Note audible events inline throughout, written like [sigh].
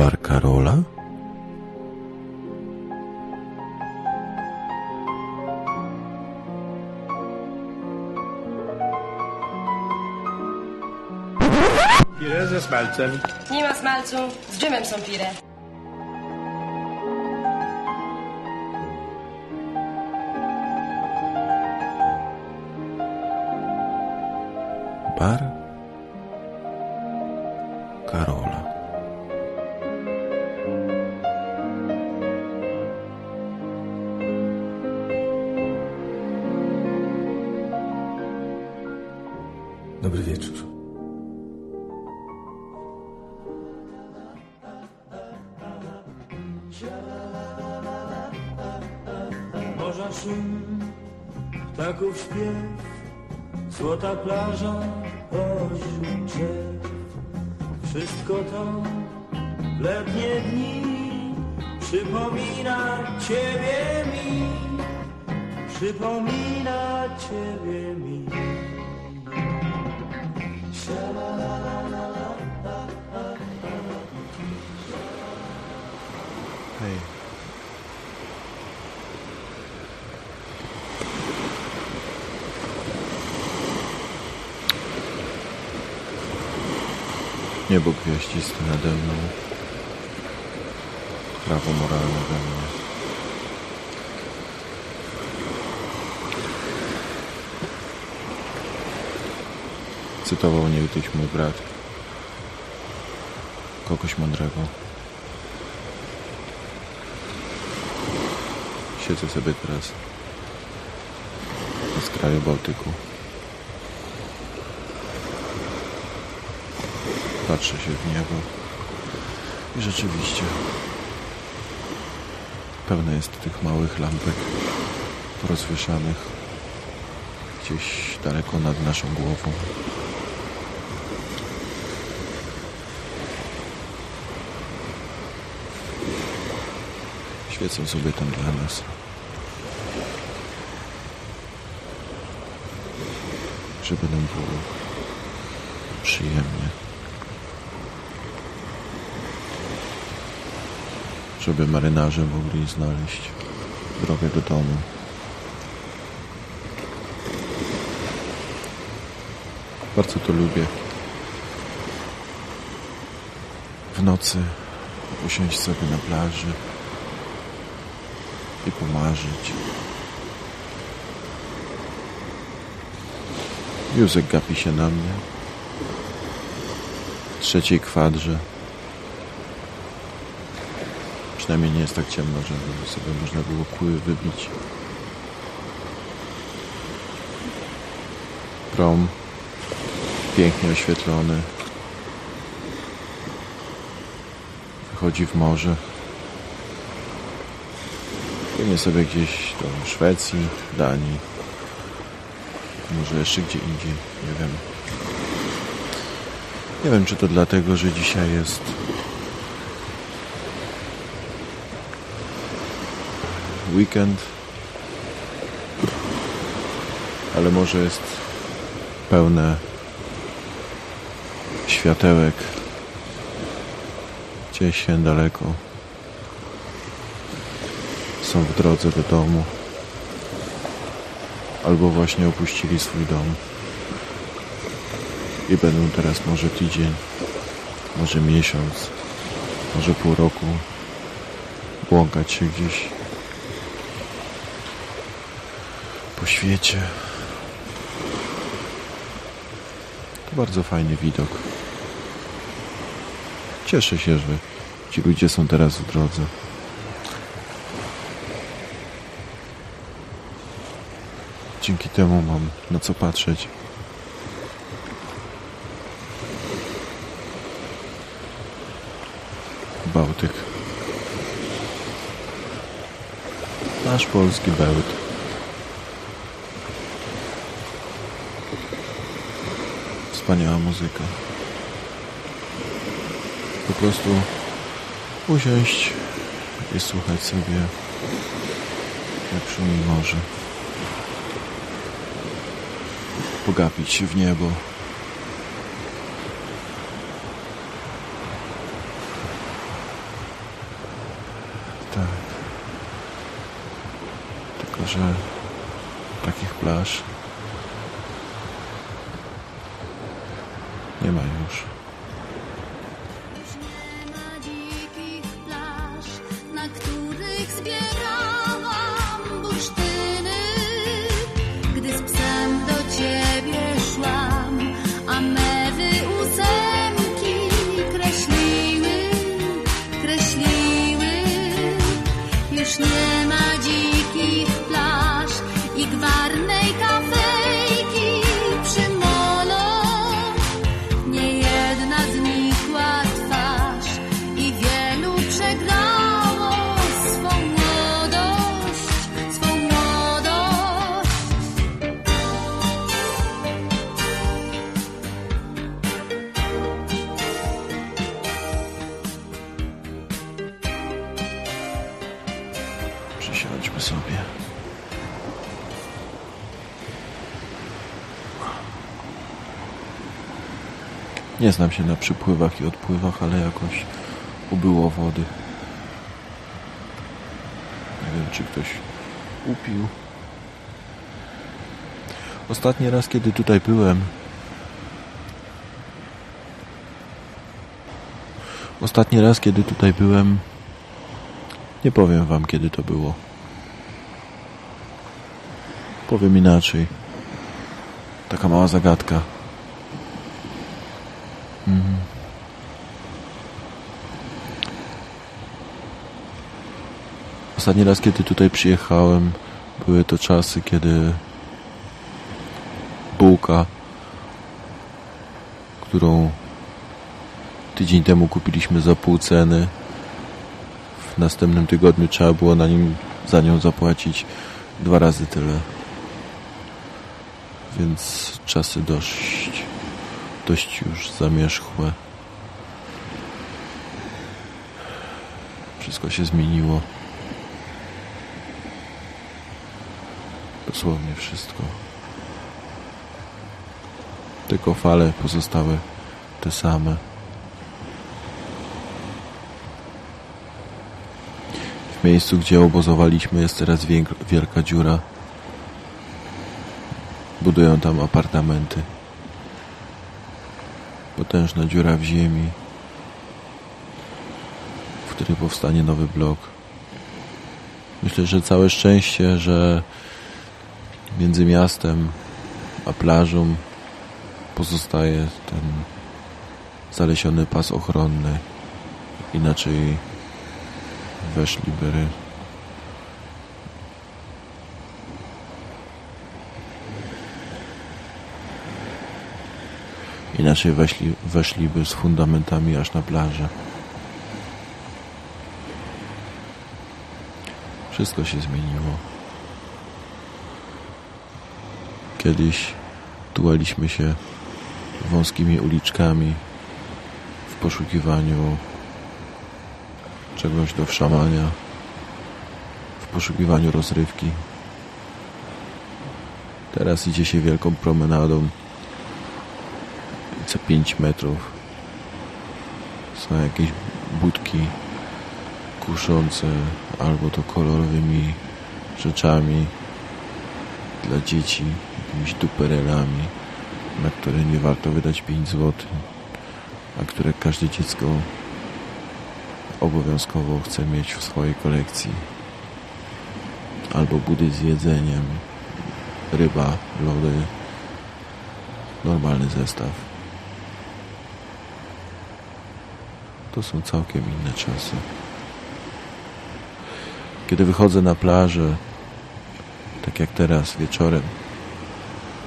Bar Karola? Pire ze smalcem. Nie ma smalcu, z dżemem są pire. Bar Dobry wieczór. Morza szum, ptaków śpiew, złota plaża, ośmiu drzew. Wszystko to w letnie dni przypomina Ciebie mi, przypomina Ciebie mi. Niebo gwiaździste nade mną. Prawo moralne we mnie. Cytował niegdyś mój brat. Kogoś mądrego. Siedzę sobie teraz na skraju Bałtyku. Patrzę się w niebo i rzeczywiście pełno jest tych małych lampek porozwieszanych gdzieś daleko nad naszą głową. Świecą sobie tam dla nas. Żeby nam było przyjemnie. Żeby marynarze mogli znaleźć drogę do domu. Bardzo to lubię. W nocy usiąść sobie na plaży i pomarzyć. Józek gapi się na mnie. W trzeciej kwadrze. Przynajmniej nie jest tak ciemno, żeby sobie można było kły wybić. Prom pięknie oświetlony. Wychodzi w morze. Płynie sobie gdzieś do Szwecji, Danii. Może jeszcze gdzie indziej, nie wiem. Nie wiem, czy to dlatego, że dzisiaj jest weekend, ale może jest pełne światełek. Gdzieś się daleko. Są w drodze do domu. Albo właśnie opuścili swój dom. I będą teraz może tydzień, może miesiąc, może pół roku błąkać się gdzieś po świecie. To bardzo fajny widok. Cieszę się, że ci ludzie są teraz w drodze. Dzięki temu mam na co patrzeć. Bałtyk. Nasz polski bełt. wspaniała muzyka. Po prostu usiąść i słuchać sobie jak szumi morze. Pogapić się w niebo. Tak. Tylko, że takich plaż 也蛮优。Sobie. Nie znam się na przypływach i odpływach, ale jakoś ubyło wody. Nie wiem, czy ktoś upił. Ostatni raz, kiedy tutaj byłem, Ostatni raz, kiedy tutaj byłem, nie powiem wam, kiedy to było. Powiem inaczej. Taka mała zagadka. Mhm. Ostatni raz, kiedy tutaj przyjechałem, były to czasy, kiedy bułka, którą tydzień temu kupiliśmy za pół ceny, w następnym tygodniu trzeba było na nim, za nią zapłacić dwa razy tyle. Więc czasy dość, dość już zamierzchłe. Wszystko się zmieniło. Dosłownie wszystko. Tylko fale pozostały te same. W miejscu, gdzie obozowaliśmy, jest teraz wielka dziura. Budują tam apartamenty. Potężna dziura w ziemi, w której powstanie nowy blok. Myślę, że całe szczęście, że między miastem a plażą pozostaje ten zalesiony pas ochronny. Inaczej weszliby Inaczej weszli, weszliby z fundamentami aż na plażę. Wszystko się zmieniło. Kiedyś tułaliśmy się wąskimi uliczkami w poszukiwaniu czegoś do wszamania, w poszukiwaniu rozrywki. Teraz idzie się wielką promenadą co 5 metrów są jakieś budki kuszące albo to kolorowymi rzeczami dla dzieci, jakimiś duperelami, na które nie warto wydać 5 zł, a które każde dziecko obowiązkowo chce mieć w swojej kolekcji. Albo budy z jedzeniem, ryba, lody, normalny zestaw. To są całkiem inne czasy. Kiedy wychodzę na plażę, tak jak teraz wieczorem,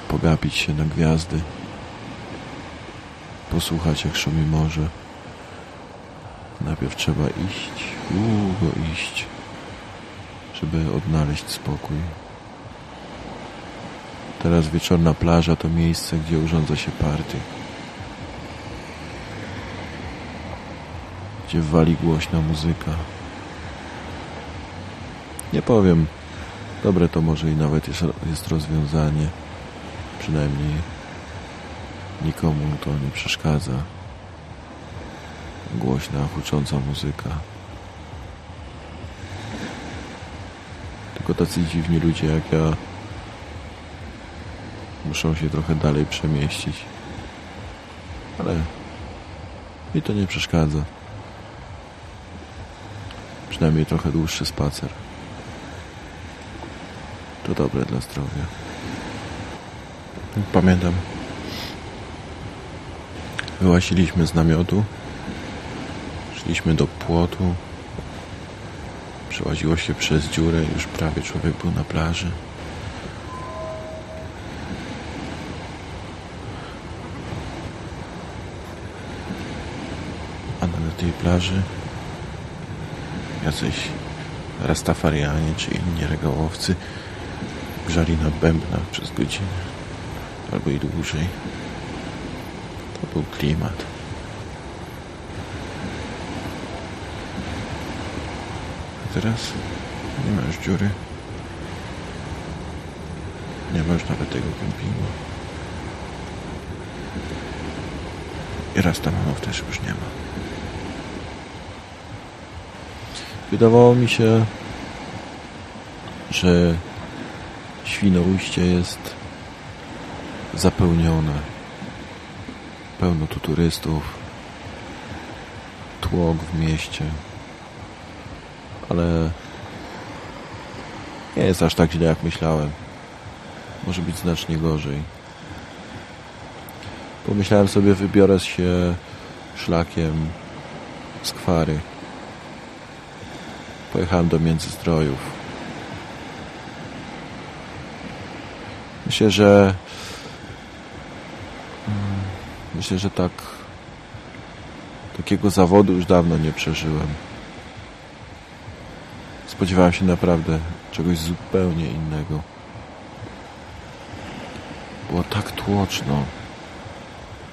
pogapić się na gwiazdy, posłuchać jak szumi morze. Najpierw trzeba iść, długo iść, żeby odnaleźć spokój. Teraz wieczorna plaża to miejsce, gdzie urządza się party. Wali głośna muzyka. Nie powiem, dobre to może i nawet jest, jest rozwiązanie. Przynajmniej nikomu to nie przeszkadza głośna, hucząca muzyka. Tylko tacy dziwni ludzie jak ja muszą się trochę dalej przemieścić. Ale mi to nie przeszkadza. Przynajmniej trochę dłuższy spacer. To dobre dla zdrowia. Pamiętam. Wyłaziliśmy z namiotu. Szliśmy do płotu. Przełaziło się przez dziurę. Już prawie człowiek był na plaży. A na tej plaży jacyś rastafarianie czy inni regałowcy grzali na bębnach przez godzinę albo i dłużej. To był klimat. A teraz nie ma już dziury. Nie ma już nawet tego kempingu. I Rastamanów też już nie ma. Wydawało mi się, że Świnoujście jest zapełnione. Pełno tu turystów, tłok w mieście, ale nie jest aż tak źle jak myślałem. Może być znacznie gorzej. Pomyślałem sobie, wybiorę się szlakiem z. Pojechałem do Międzyzdrojów. Myślę, że mm, myślę, że tak takiego zawodu już dawno nie przeżyłem. Spodziewałem się naprawdę czegoś zupełnie innego. Było tak tłoczno,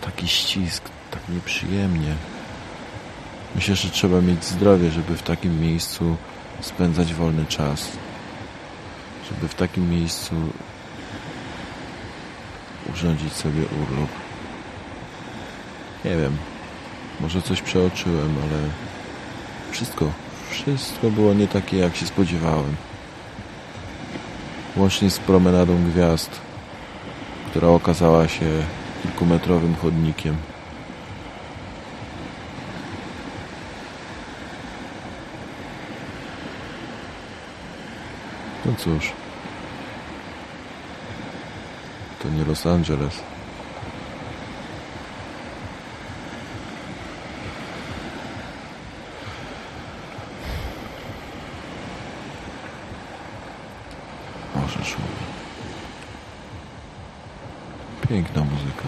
taki ścisk, tak nieprzyjemnie. Myślę, że trzeba mieć zdrowie, żeby w takim miejscu spędzać wolny czas. Żeby w takim miejscu urządzić sobie urlop. Nie wiem, może coś przeoczyłem, ale wszystko, wszystko było nie takie, jak się spodziewałem. Łącznie z promenadą gwiazd, która okazała się kilkumetrowym chodnikiem. No cóż. To nie Los Angeles. Może szumi. Piękna muzyka.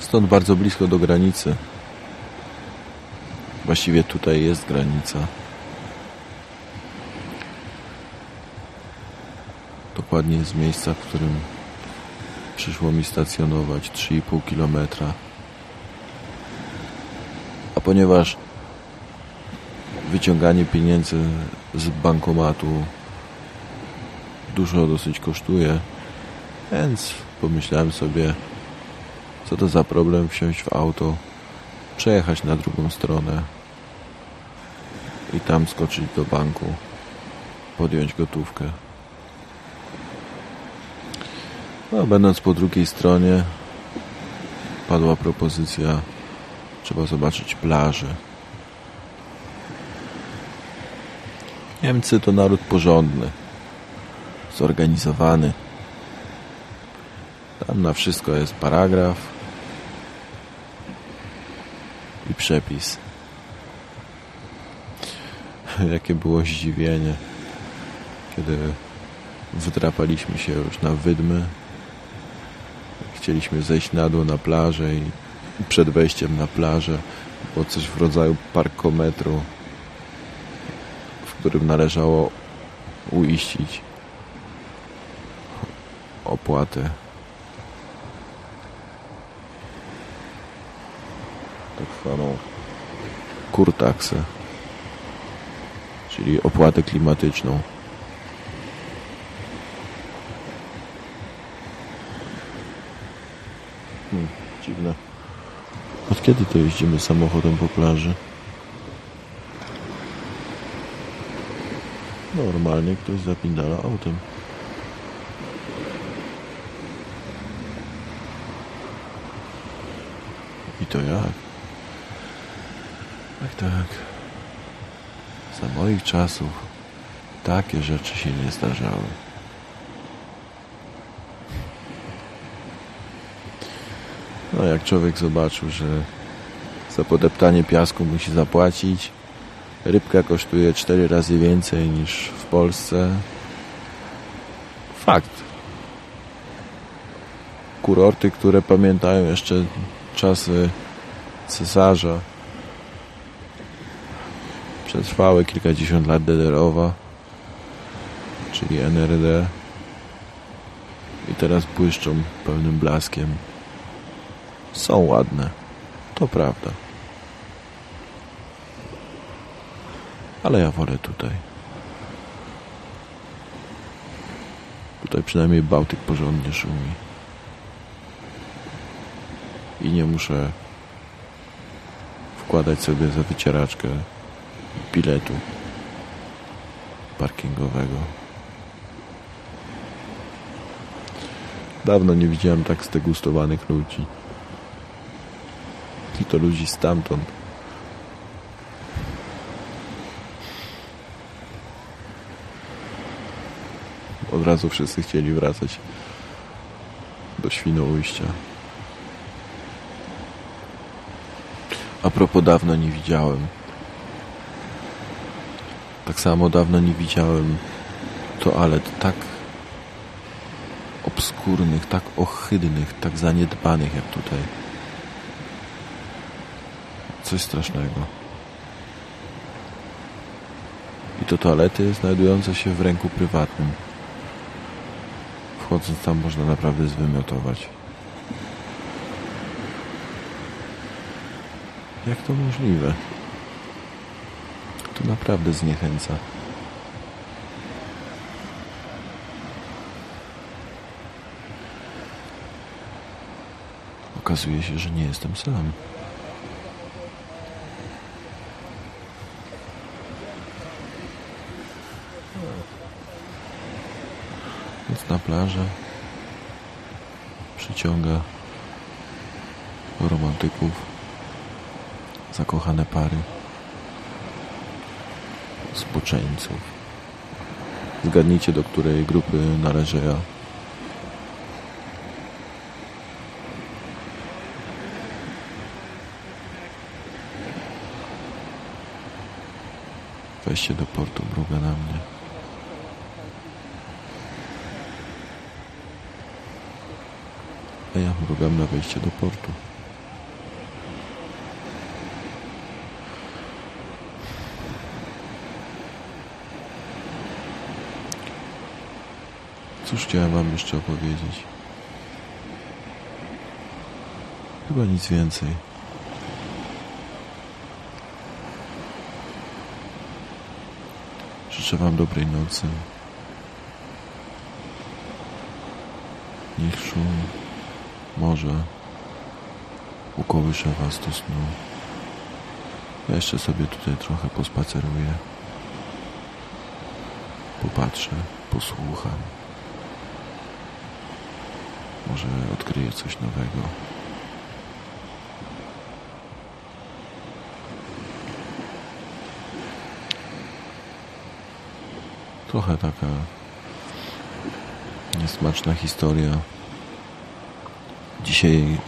Stąd bardzo blisko do granicy. Właściwie tutaj jest granica. Dokładnie z miejsca, w którym przyszło mi stacjonować 3,5 kilometra. A ponieważ wyciąganie pieniędzy z bankomatu dużo dosyć kosztuje, więc pomyślałem sobie, co to za problem wsiąść w auto, przejechać na drugą stronę i tam skoczyć do banku, podjąć gotówkę. No, będąc po drugiej stronie, padła propozycja, trzeba zobaczyć plażę. Niemcy to naród porządny, zorganizowany. Tam na wszystko jest paragraf i przepis. [laughs] Jakie było zdziwienie, kiedy wydrapaliśmy się już na wydmy. Chcieliśmy zejść na dół na plażę i przed wejściem na plażę było coś w rodzaju parkometru, w którym należało uiścić opłatę. Tak zwaną kurtaksę, czyli opłatę klimatyczną. Hmm, dziwne. Od kiedy to jeździmy samochodem po plaży? Normalnie ktoś zapindala autem. I to jak? Tak, tak. Za moich czasów takie rzeczy się nie zdarzały. No jak człowiek zobaczył, że za podeptanie piasku musi zapłacić, rybka kosztuje cztery razy więcej niż w Polsce. Fakt. Kurorty, które pamiętają jeszcze czasy cesarza, przetrwały kilkadziesiąt lat DDR-owa, czyli NRD i teraz błyszczą pełnym blaskiem. Są ładne, to prawda. Ale ja wolę tutaj. Tutaj przynajmniej Bałtyk porządnie szumi. I nie muszę wkładać sobie za wycieraczkę biletu parkingowego. Dawno nie widziałem tak zdegustowanych ludzi. I to ludzi stamtąd. Od razu wszyscy chcieli wracać do Świnoujścia. A propos dawno nie widziałem. Tak samo dawno nie widziałem toalet tak obskurnych, tak ohydnych, tak zaniedbanych jak tutaj. Coś strasznego. I to toalety znajdujące się w ręku prywatnym. Wchodząc tam można naprawdę zwymiotować. Jak to możliwe? To naprawdę zniechęca. Okazuje się, że nie jestem sam. Więc na plażę przyciąga romantyków, zakochane pary, zboczeńców. Zgadnijcie, do której grupy należę ja. Wejście do portu mruga na mnie. A ja mrugam na wejście do portu. Chciałem wam jeszcze opowiedzieć? Chyba nic więcej. Życzę wam dobrej nocy. Niech szum morza ukołysze was do snu. Ja jeszcze sobie tutaj trochę pospaceruję. Popatrzę, posłucham. Może odkryję coś nowego. Trochę taka niesmaczna historia. Dzisiaj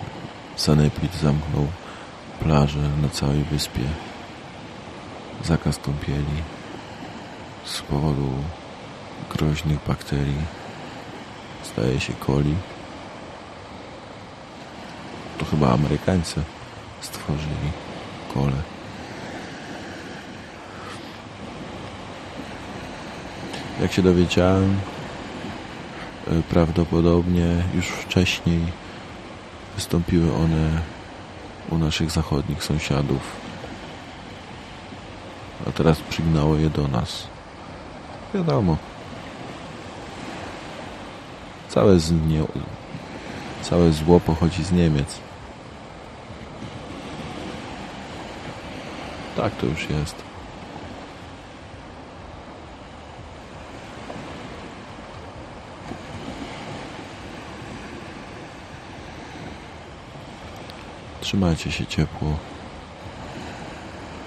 Sanepid zamknął plażę na całej wyspie. Zakaz kąpieli z powodu groźnych bakterii. Staje się coli. To chyba Amerykańcy stworzyli kole. Jak się dowiedziałem, e, prawdopodobnie już wcześniej wystąpiły one u naszych zachodnich sąsiadów, a teraz przygnało je do nas. Wiadomo. Całe, całe zło pochodzi z Niemiec. Tak to już jest. Trzymajcie się ciepło.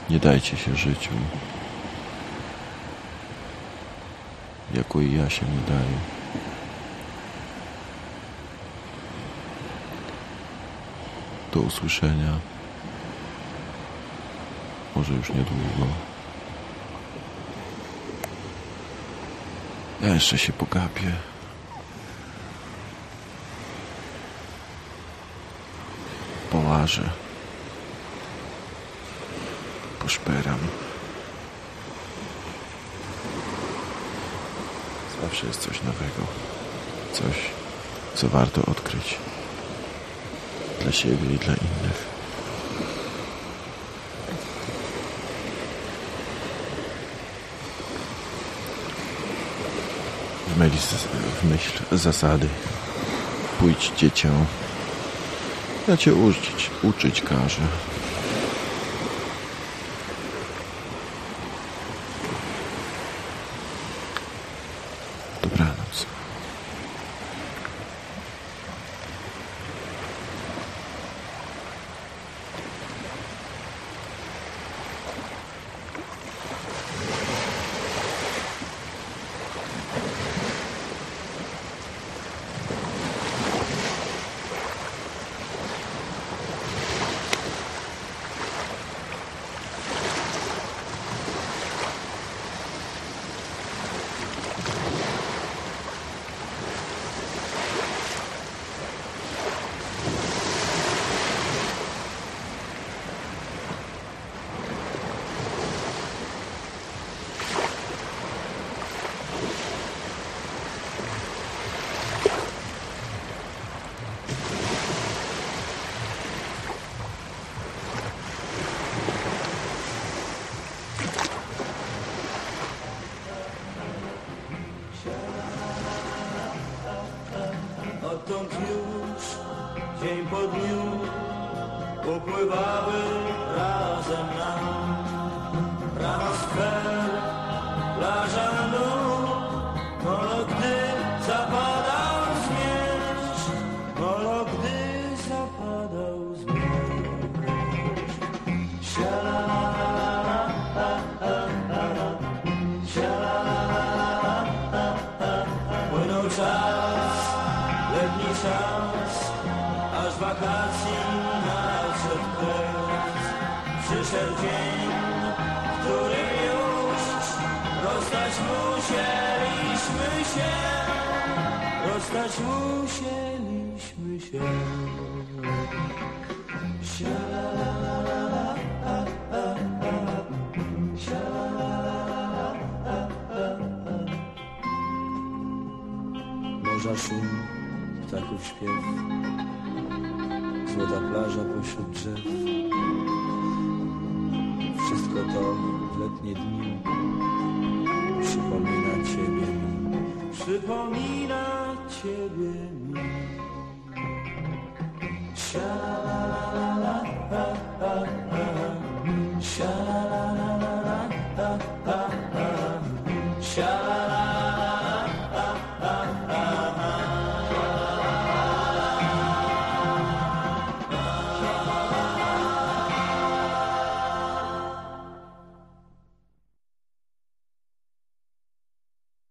Nie dajcie się życiu. Jako i ja się nie daję. Do usłyszenia. Może już niedługo. Ja jeszcze się pogapię. Połażę. Poszperam. Zawsze jest coś nowego. Coś, co warto odkryć. Dla siebie i dla innych. W w myśl zasady. Pójdź dziecię ja cię uczyć, uczyć każę rozstać musieliśmy się. Morza szum, ptaków śpiew, złota plaża pośród drzew. Wszystko to w letnie dni przypomina Ciebie mi. Przypomina Ciebie mi. Sha-la-la-la-la-la,